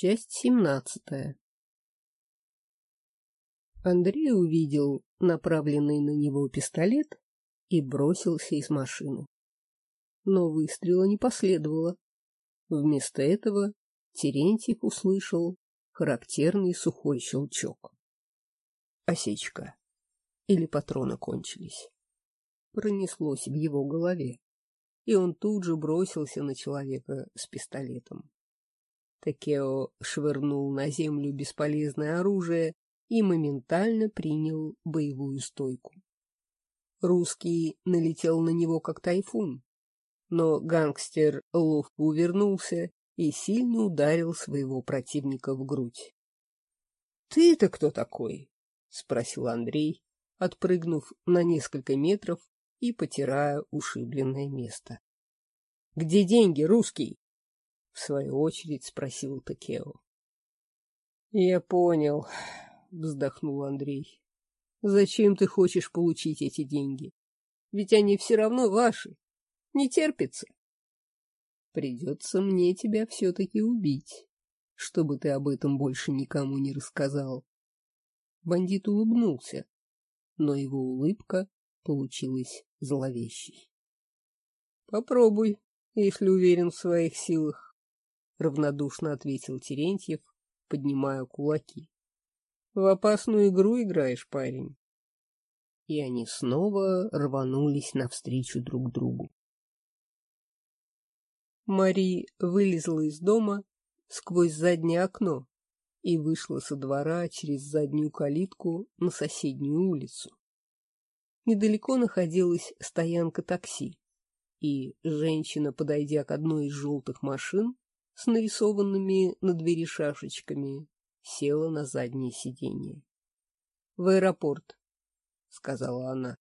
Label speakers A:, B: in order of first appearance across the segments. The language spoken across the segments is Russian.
A: Часть семнадцатая. Андрей увидел направленный на него пистолет и бросился из машины. Но выстрела не последовало. Вместо этого Терентьев услышал характерный сухой щелчок. Осечка. Или патроны кончились. Пронеслось в его голове, и он тут же бросился на человека с пистолетом. Такео швырнул на землю бесполезное оружие и моментально принял боевую стойку. Русский налетел на него как тайфун, но гангстер ловко увернулся и сильно ударил своего противника в грудь. — Ты-то кто такой? — спросил Андрей, отпрыгнув на несколько метров и потирая ушибленное место. — Где деньги, русский? В свою очередь спросил Такео. Я понял, вздохнул Андрей. Зачем ты хочешь получить эти деньги? Ведь они все равно ваши. Не терпится. Придется мне тебя все-таки убить, чтобы ты об этом больше никому не рассказал. Бандит улыбнулся, но его улыбка получилась зловещей. Попробуй, если уверен в своих силах. — равнодушно ответил Терентьев, поднимая кулаки. — В опасную игру играешь, парень. И они снова рванулись навстречу друг другу. Мари вылезла из дома сквозь заднее окно и вышла со двора через заднюю калитку на соседнюю улицу. Недалеко находилась стоянка такси, и женщина, подойдя к одной из желтых машин, с нарисованными на двери шашечками, села на заднее сиденье. — В аэропорт, — сказала она.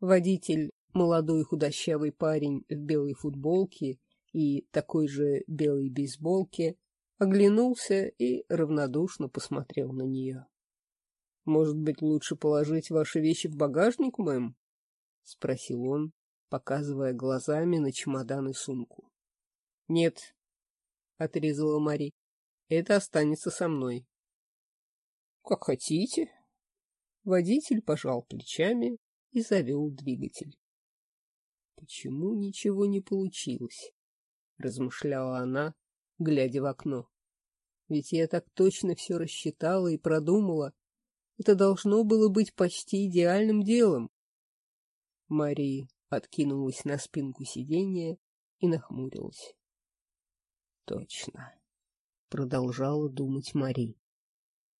A: Водитель, молодой худощавый парень в белой футболке и такой же белой бейсболке, оглянулся и равнодушно посмотрел на нее. — Может быть, лучше положить ваши вещи в багажник, мэм? — спросил он, показывая глазами на чемодан и сумку. — Нет, — отрезала Мари. — Это останется со мной. — Как хотите. Водитель пожал плечами и завел двигатель. — Почему ничего не получилось? — размышляла она, глядя в окно. — Ведь я так точно все рассчитала и продумала. Это должно было быть почти идеальным делом. Мари откинулась на спинку сиденья и нахмурилась. Точно, продолжала думать Мари.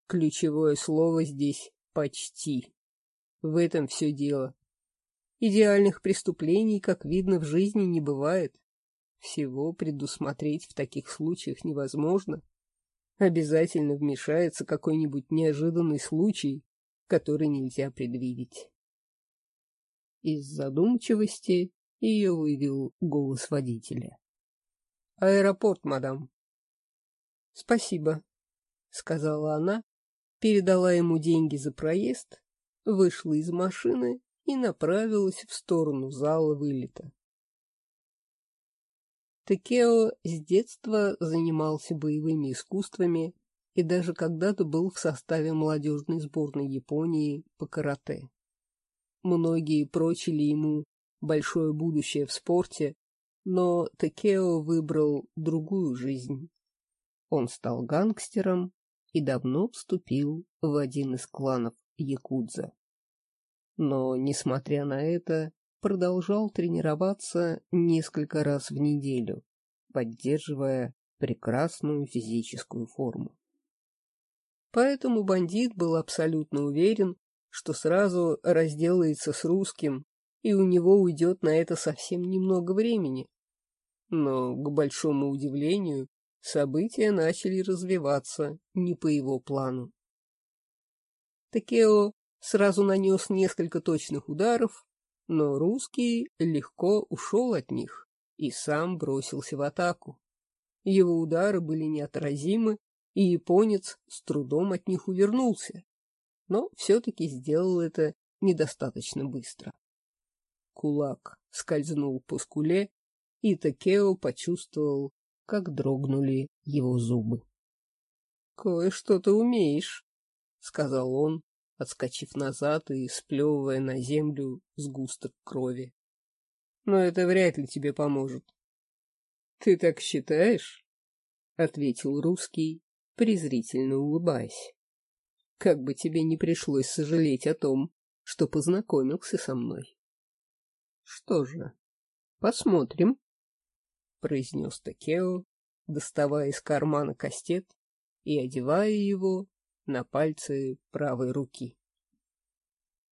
A: Ключевое слово здесь «почти». В этом все дело. Идеальных преступлений, как видно, в жизни не бывает. Всего предусмотреть в таких случаях невозможно. Обязательно вмешается какой-нибудь неожиданный случай, который нельзя предвидеть. Из задумчивости ее вывел голос водителя. Аэропорт, мадам. Спасибо, сказала она, передала ему деньги за проезд, вышла из машины и направилась в сторону зала вылета. Текео с детства занимался боевыми искусствами и даже когда-то был в составе молодежной сборной Японии по карате. Многие прочили ему большое будущее в спорте, но Такео выбрал другую жизнь. Он стал гангстером и давно вступил в один из кланов Якудза. Но, несмотря на это, продолжал тренироваться несколько раз в неделю, поддерживая прекрасную физическую форму. Поэтому бандит был абсолютно уверен, что сразу разделается с русским, и у него уйдет на это совсем немного времени. Но, к большому удивлению, события начали развиваться не по его плану. Такео сразу нанес несколько точных ударов, но русский легко ушел от них и сам бросился в атаку. Его удары были неотразимы, и японец с трудом от них увернулся, но все-таки сделал это недостаточно быстро. Кулак скользнул по скуле, и Такео почувствовал, как дрогнули его зубы. — Кое-что ты умеешь, — сказал он, отскочив назад и сплевывая на землю сгусток крови. — Но это вряд ли тебе поможет. — Ты так считаешь? — ответил русский, презрительно улыбаясь. — Как бы тебе не пришлось сожалеть о том, что познакомился со мной. — Что же, посмотрим, — произнес Такео, доставая из кармана кастет и одевая его на пальцы правой руки.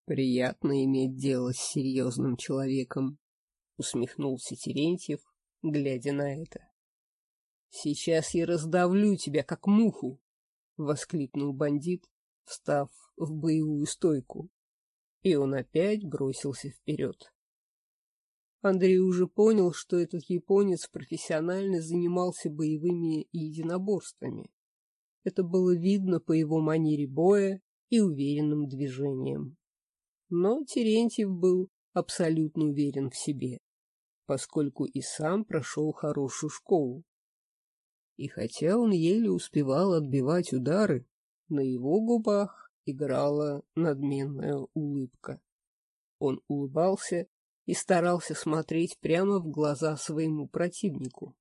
A: «Приятно иметь дело с серьезным человеком», — усмехнулся Терентьев, глядя на это. «Сейчас я раздавлю тебя, как муху!» — воскликнул бандит, встав в боевую стойку. И он опять бросился вперед. Андрей уже понял, что этот японец профессионально занимался боевыми единоборствами. Это было видно по его манере боя и уверенным движениям. Но Терентьев был абсолютно уверен в себе, поскольку и сам прошел хорошую школу. И хотя он еле успевал отбивать удары, на его губах играла надменная улыбка. Он улыбался и старался смотреть прямо в глаза своему противнику.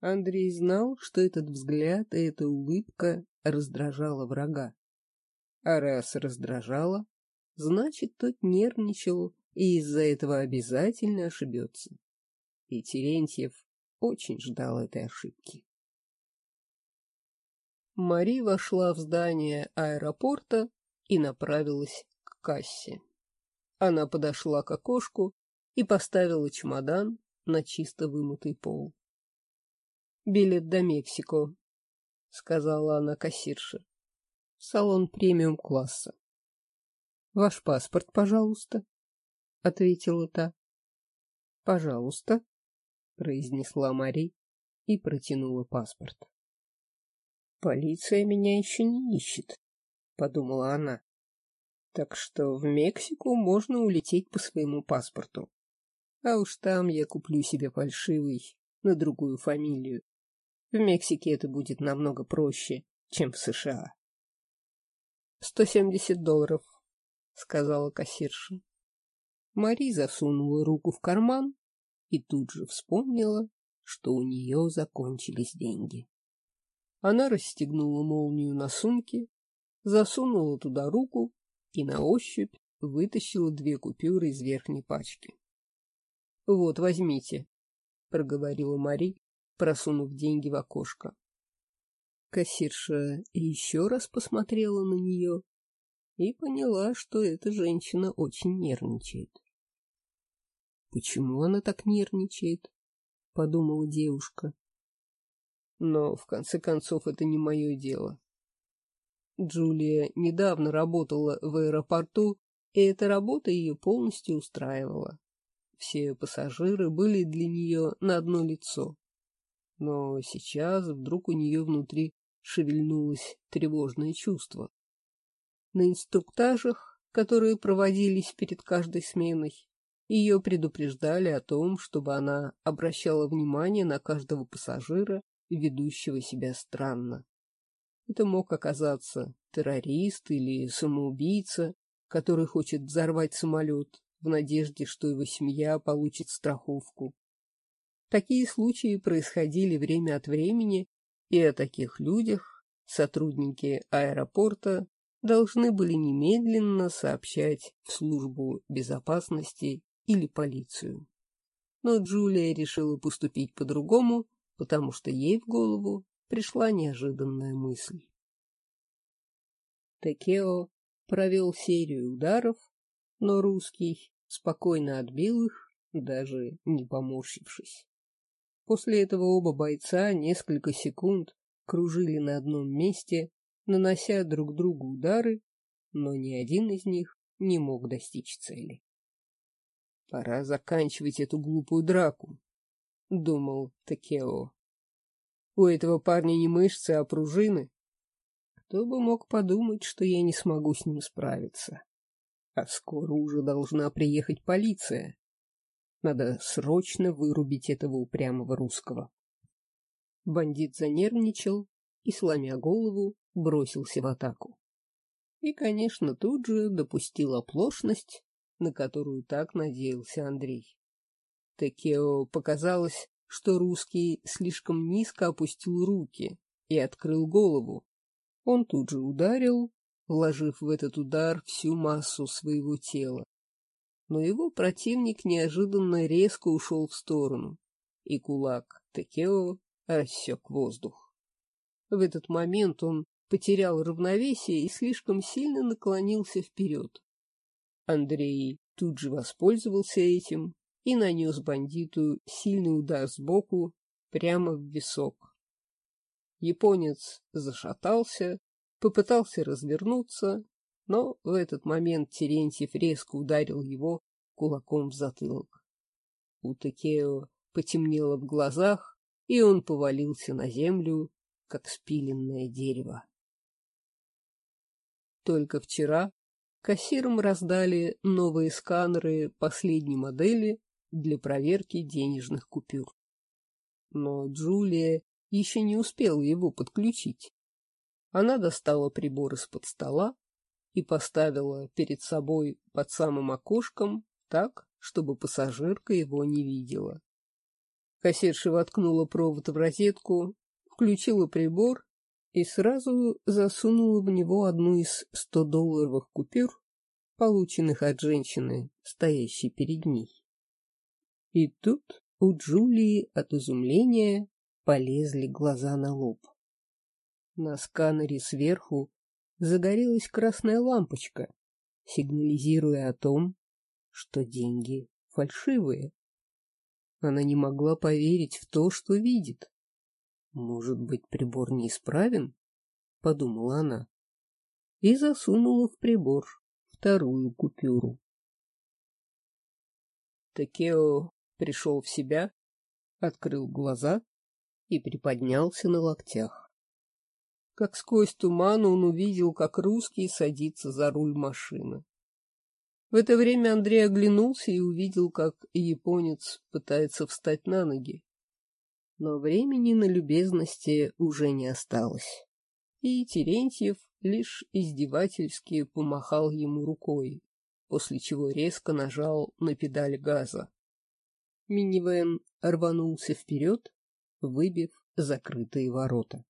A: Андрей знал, что этот взгляд и эта улыбка раздражала врага. А раз раздражала, значит, тот нервничал и из-за этого обязательно ошибется. И Терентьев очень ждал этой ошибки. Мари вошла в здание аэропорта и направилась к кассе. Она подошла к окошку и поставила чемодан на чисто вымытый пол билет до Мексико, — сказала она кассирше. — Салон премиум-класса. — Ваш паспорт, пожалуйста, — ответила та. — Пожалуйста, — произнесла Мари и протянула паспорт. — Полиция меня еще не ищет, — подумала она. Так что в Мексику можно улететь по своему паспорту. А уж там я куплю себе фальшивый на другую фамилию. В Мексике это будет намного проще, чем в США. «Сто семьдесят долларов», — сказала кассирша. Мари засунула руку в карман и тут же вспомнила, что у нее закончились деньги. Она расстегнула молнию на сумке, засунула туда руку и на ощупь вытащила две купюры из верхней пачки. — Вот, возьмите, — проговорила Мари, просунув деньги в окошко. Кассирша еще раз посмотрела на нее и поняла, что эта женщина очень нервничает. «Почему она так нервничает?» — подумала девушка. «Но, в конце концов, это не мое дело. Джулия недавно работала в аэропорту, и эта работа ее полностью устраивала. Все пассажиры были для нее на одно лицо но сейчас вдруг у нее внутри шевельнулось тревожное чувство. На инструктажах, которые проводились перед каждой сменой, ее предупреждали о том, чтобы она обращала внимание на каждого пассажира, ведущего себя странно. Это мог оказаться террорист или самоубийца, который хочет взорвать самолет в надежде, что его семья получит страховку. Такие случаи происходили время от времени, и о таких людях сотрудники аэропорта должны были немедленно сообщать в службу безопасности или полицию. Но Джулия решила поступить по-другому, потому что ей в голову пришла неожиданная мысль. Текео провел серию ударов, но русский спокойно отбил их, даже не поморщившись. После этого оба бойца несколько секунд кружили на одном месте, нанося друг другу удары, но ни один из них не мог достичь цели. «Пора заканчивать эту глупую драку», — думал Такео. «У этого парня не мышцы, а пружины. Кто бы мог подумать, что я не смогу с ним справиться. А скоро уже должна приехать полиция. Надо срочно вырубить этого упрямого русского. Бандит занервничал и, сломя голову, бросился в атаку. И, конечно, тут же допустил оплошность, на которую так надеялся Андрей. Текео показалось, что русский слишком низко опустил руки и открыл голову. Он тут же ударил, вложив в этот удар всю массу своего тела. Но его противник неожиданно резко ушел в сторону, и кулак Текео рассек воздух. В этот момент он потерял равновесие и слишком сильно наклонился вперед. Андрей тут же воспользовался этим и нанес бандиту сильный удар сбоку прямо в висок. Японец зашатался, попытался развернуться, но в этот момент Терентьев резко ударил его кулаком в затылок. У Текео потемнело в глазах, и он повалился на землю, как спиленное дерево. Только вчера кассирам раздали новые сканеры последней модели для проверки денежных купюр. Но Джулия еще не успела его подключить. Она достала прибор из-под стола и поставила перед собой под самым окошком так, чтобы пассажирка его не видела. Кассирша воткнула провод в розетку, включила прибор и сразу засунула в него одну из 100-долларовых купюр, полученных от женщины, стоящей перед ней. И тут у Джулии от изумления полезли глаза на лоб. На сканере сверху загорелась красная лампочка, сигнализируя о том, что деньги фальшивые. Она не могла поверить в то, что видит. «Может быть, прибор неисправен?» — подумала она. И засунула в прибор вторую купюру. Такео пришел в себя, открыл глаза и приподнялся на локтях. Как сквозь туман он увидел, как русский садится за руль машины. В это время Андрей оглянулся и увидел, как японец пытается встать на ноги. Но времени на любезности уже не осталось. И Терентьев лишь издевательски помахал ему рукой, после чего резко нажал на педаль газа. Минивэн рванулся вперед, выбив закрытые ворота.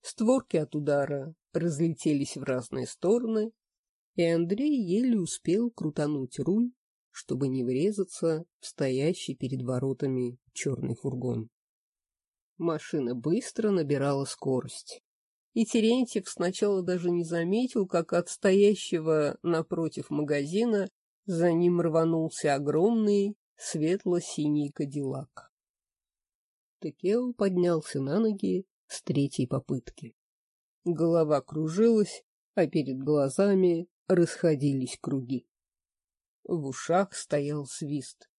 A: Створки от удара разлетелись в разные стороны, и Андрей еле успел крутануть руль, чтобы не врезаться в стоящий перед воротами черный фургон. Машина быстро набирала скорость, и Терентьев сначала даже не заметил, как от стоящего напротив магазина за ним рванулся огромный светло-синий кадиллак. Текео поднялся на ноги с третьей попытки. Голова кружилась, а перед глазами расходились круги. В ушах стоял свист.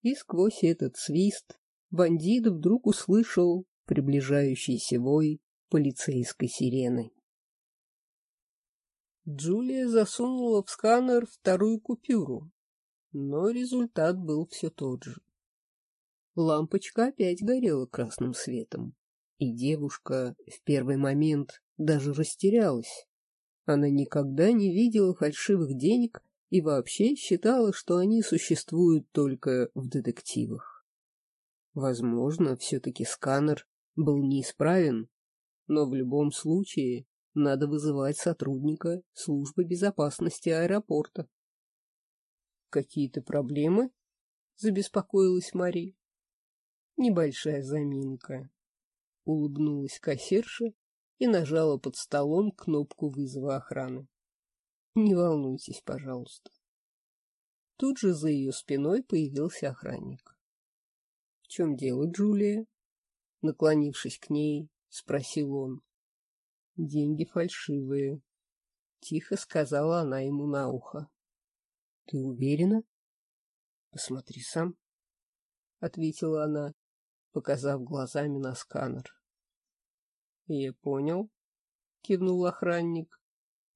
A: И сквозь этот свист бандит вдруг услышал приближающийся вой полицейской сирены. Джулия засунула в сканер вторую купюру, но результат был все тот же. Лампочка опять горела красным светом, и девушка в первый момент даже растерялась. Она никогда не видела фальшивых денег и вообще считала, что они существуют только в детективах. Возможно, все-таки сканер был неисправен, но в любом случае надо вызывать сотрудника службы безопасности аэропорта. Какие-то проблемы? Забеспокоилась Мари. Небольшая заминка. Улыбнулась кассирша и нажала под столом кнопку вызова охраны. Не волнуйтесь, пожалуйста. Тут же за ее спиной появился охранник. — В чем дело, Джулия? Наклонившись к ней, спросил он. — Деньги фальшивые, — тихо сказала она ему на ухо. — Ты уверена? — Посмотри сам, — ответила она, показав глазами на сканер. — Я понял, — кивнул охранник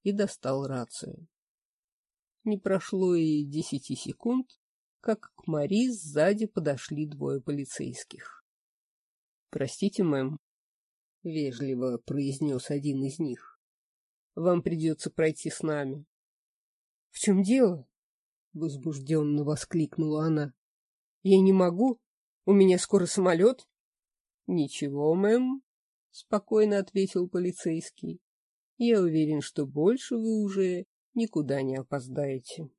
A: и достал рацию. Не прошло и десяти секунд, как к Мари сзади подошли двое полицейских. — Простите, мэм, — вежливо произнес один из них. — Вам придется пройти с нами. — В чем дело? — возбужденно воскликнула она. — Я не могу. У меня скоро самолет. — Ничего, мэм, — спокойно ответил полицейский. — Я уверен, что больше вы уже никуда не опоздаете.